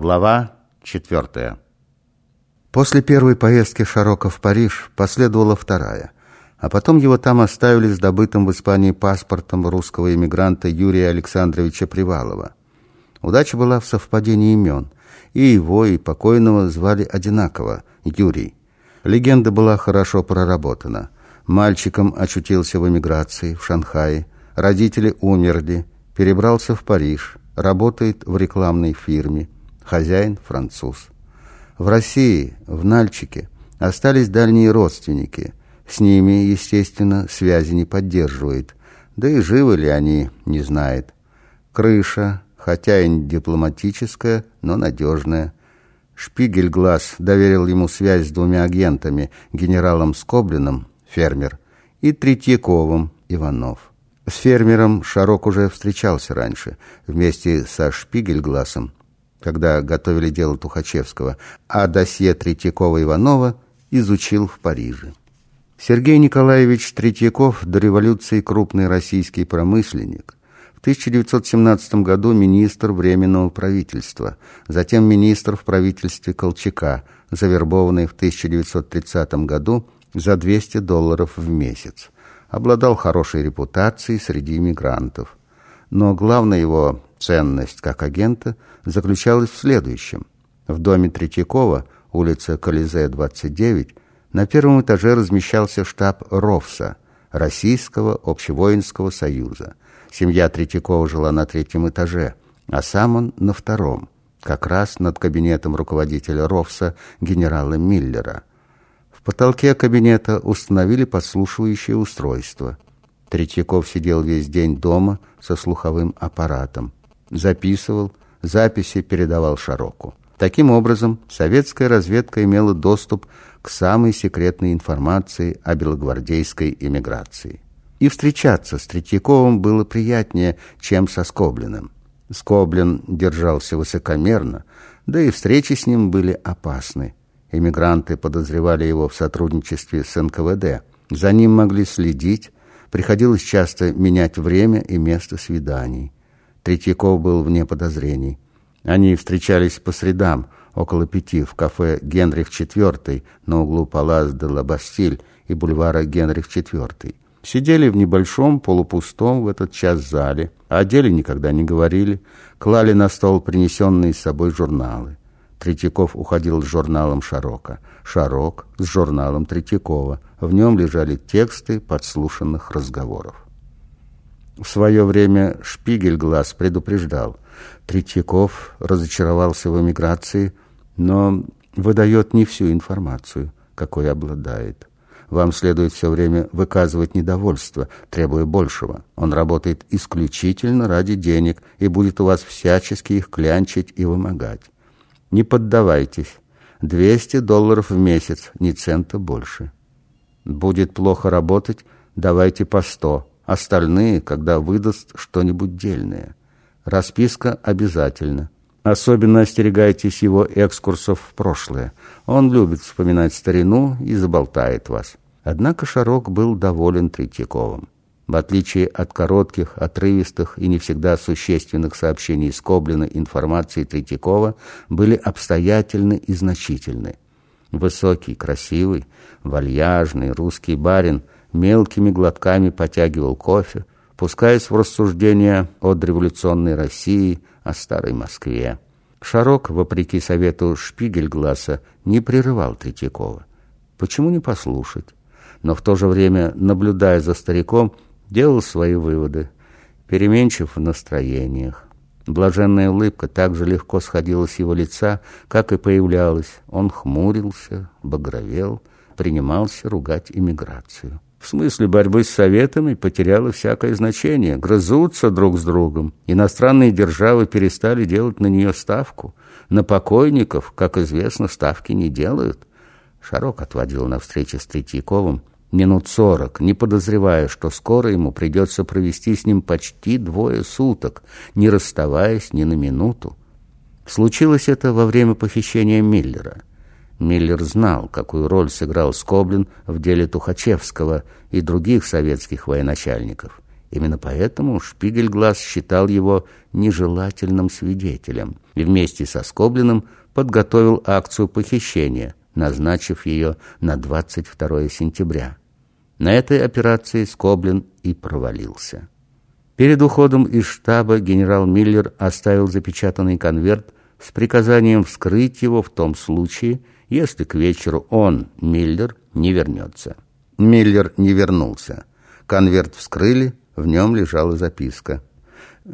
Глава четвертая. После первой поездки Шарока в Париж последовала вторая, а потом его там оставили с добытым в Испании паспортом русского эмигранта Юрия Александровича Привалова. Удача была в совпадении имен. И его, и покойного звали одинаково – Юрий. Легенда была хорошо проработана. Мальчиком очутился в эмиграции, в Шанхае. Родители умерли, перебрался в Париж, работает в рекламной фирме – хозяин француз. В России, в Нальчике, остались дальние родственники. С ними, естественно, связи не поддерживает. Да и живы ли они, не знает. Крыша, хотя и дипломатическая, но надежная. Шпигель-глаз доверил ему связь с двумя агентами, генералом Скоблиным, фермер, и Третьяковым, Иванов. С фермером Шарок уже встречался раньше, вместе со Шпигельгласом когда готовили дело Тухачевского, а досье Третьякова-Иванова изучил в Париже. Сергей Николаевич Третьяков до революции крупный российский промышленник. В 1917 году министр Временного правительства, затем министр в правительстве Колчака, завербованный в 1930 году за 200 долларов в месяц. Обладал хорошей репутацией среди иммигрантов. Но главная его ценность как агента заключалась в следующем. В доме Третьякова, улица Колизе, 29, на первом этаже размещался штаб РОВСа, Российского общевоинского союза. Семья Третьякова жила на третьем этаже, а сам он на втором, как раз над кабинетом руководителя РОВСа генерала Миллера. В потолке кабинета установили подслушивающее устройство – Третьяков сидел весь день дома со слуховым аппаратом. Записывал, записи передавал Шароку. Таким образом, советская разведка имела доступ к самой секретной информации о белогвардейской эмиграции. И встречаться с Третьяковым было приятнее, чем со Скоблиным. Скоблин держался высокомерно, да и встречи с ним были опасны. Эмигранты подозревали его в сотрудничестве с НКВД. За ним могли следить, Приходилось часто менять время и место свиданий. Третьяков был вне подозрений. Они встречались по средам, около пяти, в кафе «Генрих IV» на углу Палас де ла и бульвара «Генрих IV». Сидели в небольшом, полупустом в этот час зале, о деле никогда не говорили, клали на стол принесенные с собой журналы. Третьяков уходил с журналом Шарока. Шарок с журналом Третьякова. В нем лежали тексты подслушанных разговоров. В свое время Шпигельглаз предупреждал. Третьяков разочаровался в эмиграции, но выдает не всю информацию, какой обладает. Вам следует все время выказывать недовольство, требуя большего. Он работает исключительно ради денег и будет у вас всячески их клянчить и вымогать. Не поддавайтесь. 200 долларов в месяц, ни цента больше. Будет плохо работать, давайте по 100. Остальные, когда выдаст что-нибудь дельное. Расписка обязательно. Особенно остерегайтесь его экскурсов в прошлое. Он любит вспоминать старину и заболтает вас. Однако Шарок был доволен Третьяковым. В отличие от коротких, отрывистых и не всегда существенных сообщений Скоблина информации Третьякова были обстоятельны и значительны. Высокий, красивый, вальяжный русский барин мелкими глотками потягивал кофе, пускаясь в рассуждения о революционной России, о старой Москве. Шарок, вопреки совету Шпигельгласа, не прерывал Третьякова. Почему не послушать? Но в то же время, наблюдая за стариком, делал свои выводы, переменчив в настроениях. Блаженная улыбка так же легко сходила с его лица, как и появлялась. Он хмурился, багровел, принимался ругать иммиграцию. В смысле борьбы с советами потеряло всякое значение. Грызутся друг с другом. Иностранные державы перестали делать на нее ставку. На покойников, как известно, ставки не делают. Шарок отводил на встрече с Третьяковым минут сорок, не подозревая, что скоро ему придется провести с ним почти двое суток, не расставаясь ни на минуту. Случилось это во время похищения Миллера. Миллер знал, какую роль сыграл Скоблин в деле Тухачевского и других советских военачальников, Именно поэтому Шпигельглаз считал его нежелательным свидетелем и вместе со Скоблиным подготовил акцию похищения, назначив ее на 22 сентября. На этой операции Скоблин и провалился. Перед уходом из штаба генерал Миллер оставил запечатанный конверт с приказанием вскрыть его в том случае, если к вечеру он, Миллер, не вернется. Миллер не вернулся. Конверт вскрыли, в нем лежала записка.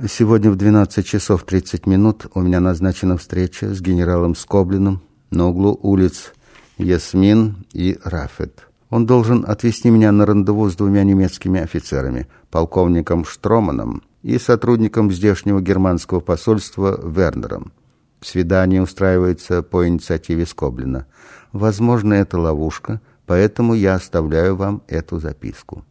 «Сегодня в 12 часов 30 минут у меня назначена встреча с генералом Скоблиным на углу улиц Ясмин и Рафет. Он должен отвезти меня на рандеву с двумя немецкими офицерами, полковником Штроманом и сотрудником здешнего германского посольства Вернером. Свидание устраивается по инициативе Скоблина. Возможно, это ловушка, поэтому я оставляю вам эту записку».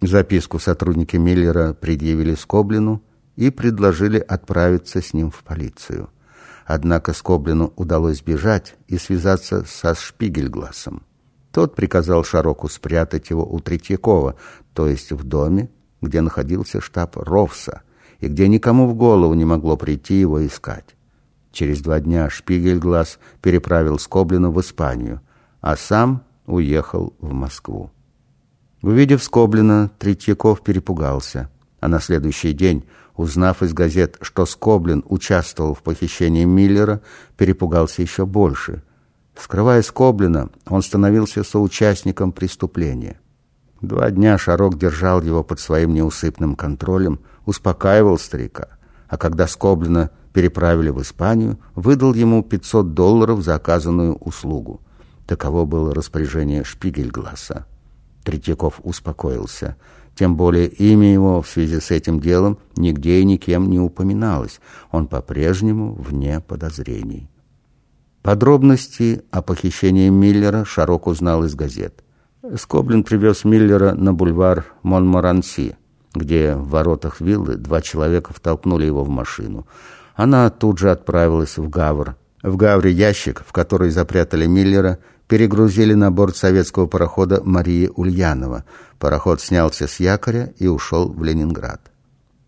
Записку сотрудники Миллера предъявили Скоблину и предложили отправиться с ним в полицию. Однако Скоблину удалось бежать и связаться со Шпигельгласом. Тот приказал Шароку спрятать его у Третьякова, то есть в доме, где находился штаб Ровса, и где никому в голову не могло прийти его искать. Через два дня Шпигельглас переправил Скоблину в Испанию, а сам уехал в Москву. Увидев Скоблина, Третьяков перепугался, а на следующий день, узнав из газет, что Скоблин участвовал в похищении Миллера, перепугался еще больше. Скрывая Скоблина, он становился соучастником преступления. Два дня Шарок держал его под своим неусыпным контролем, успокаивал старика, а когда Скоблина переправили в Испанию, выдал ему 500 долларов за оказанную услугу. Таково было распоряжение Шпигельгласа. Третьяков успокоился. Тем более имя его в связи с этим делом нигде и никем не упоминалось. Он по-прежнему вне подозрений. Подробности о похищении Миллера Шарок узнал из газет. Скоблин привез Миллера на бульвар Монморанси, где в воротах виллы два человека втолкнули его в машину. Она тут же отправилась в Гавр. В Гавре ящик, в который запрятали Миллера, перегрузили на борт советского парохода Мария Ульянова. Пароход снялся с якоря и ушел в Ленинград.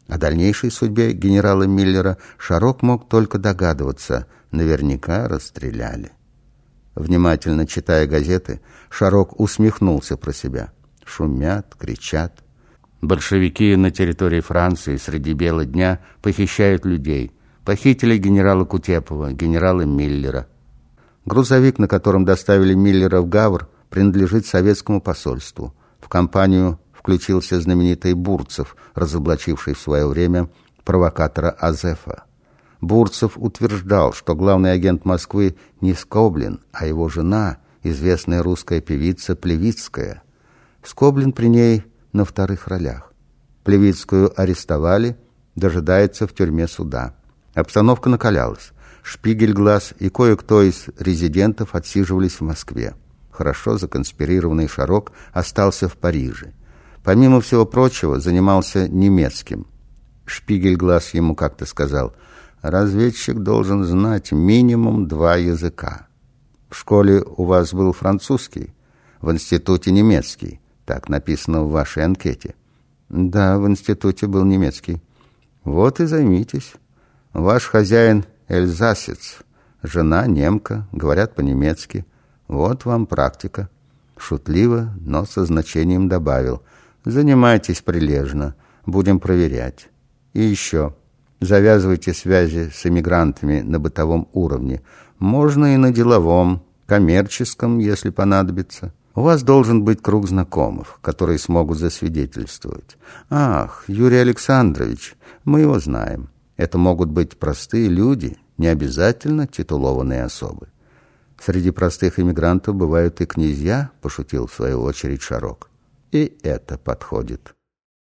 О дальнейшей судьбе генерала Миллера Шарок мог только догадываться. Наверняка расстреляли. Внимательно читая газеты, Шарок усмехнулся про себя. Шумят, кричат. Большевики на территории Франции среди бела дня похищают людей. Похитили генерала Кутепова, генерала Миллера – Грузовик, на котором доставили Миллера в Гавр, принадлежит советскому посольству. В компанию включился знаменитый Бурцев, разоблачивший в свое время провокатора Азефа. Бурцев утверждал, что главный агент Москвы не Скоблин, а его жена, известная русская певица Плевицкая. Скоблин при ней на вторых ролях. Плевицкую арестовали, дожидается в тюрьме суда. Обстановка накалялась. Шпигельглаз и кое-кто из резидентов отсиживались в Москве. Хорошо законспирированный Шарок остался в Париже. Помимо всего прочего, занимался немецким. Шпигельглаз ему как-то сказал, «Разведчик должен знать минимум два языка. В школе у вас был французский, в институте немецкий. Так написано в вашей анкете». «Да, в институте был немецкий». «Вот и займитесь. Ваш хозяин эльзасец, жена немка, говорят по-немецки. Вот вам практика. Шутливо, но со значением добавил. Занимайтесь прилежно, будем проверять. И еще, завязывайте связи с эмигрантами на бытовом уровне. Можно и на деловом, коммерческом, если понадобится. У вас должен быть круг знакомых, которые смогут засвидетельствовать. Ах, Юрий Александрович, мы его знаем. Это могут быть простые люди, не обязательно титулованные особы. Среди простых иммигрантов бывают и князья, пошутил в свою очередь Шарок. И это подходит.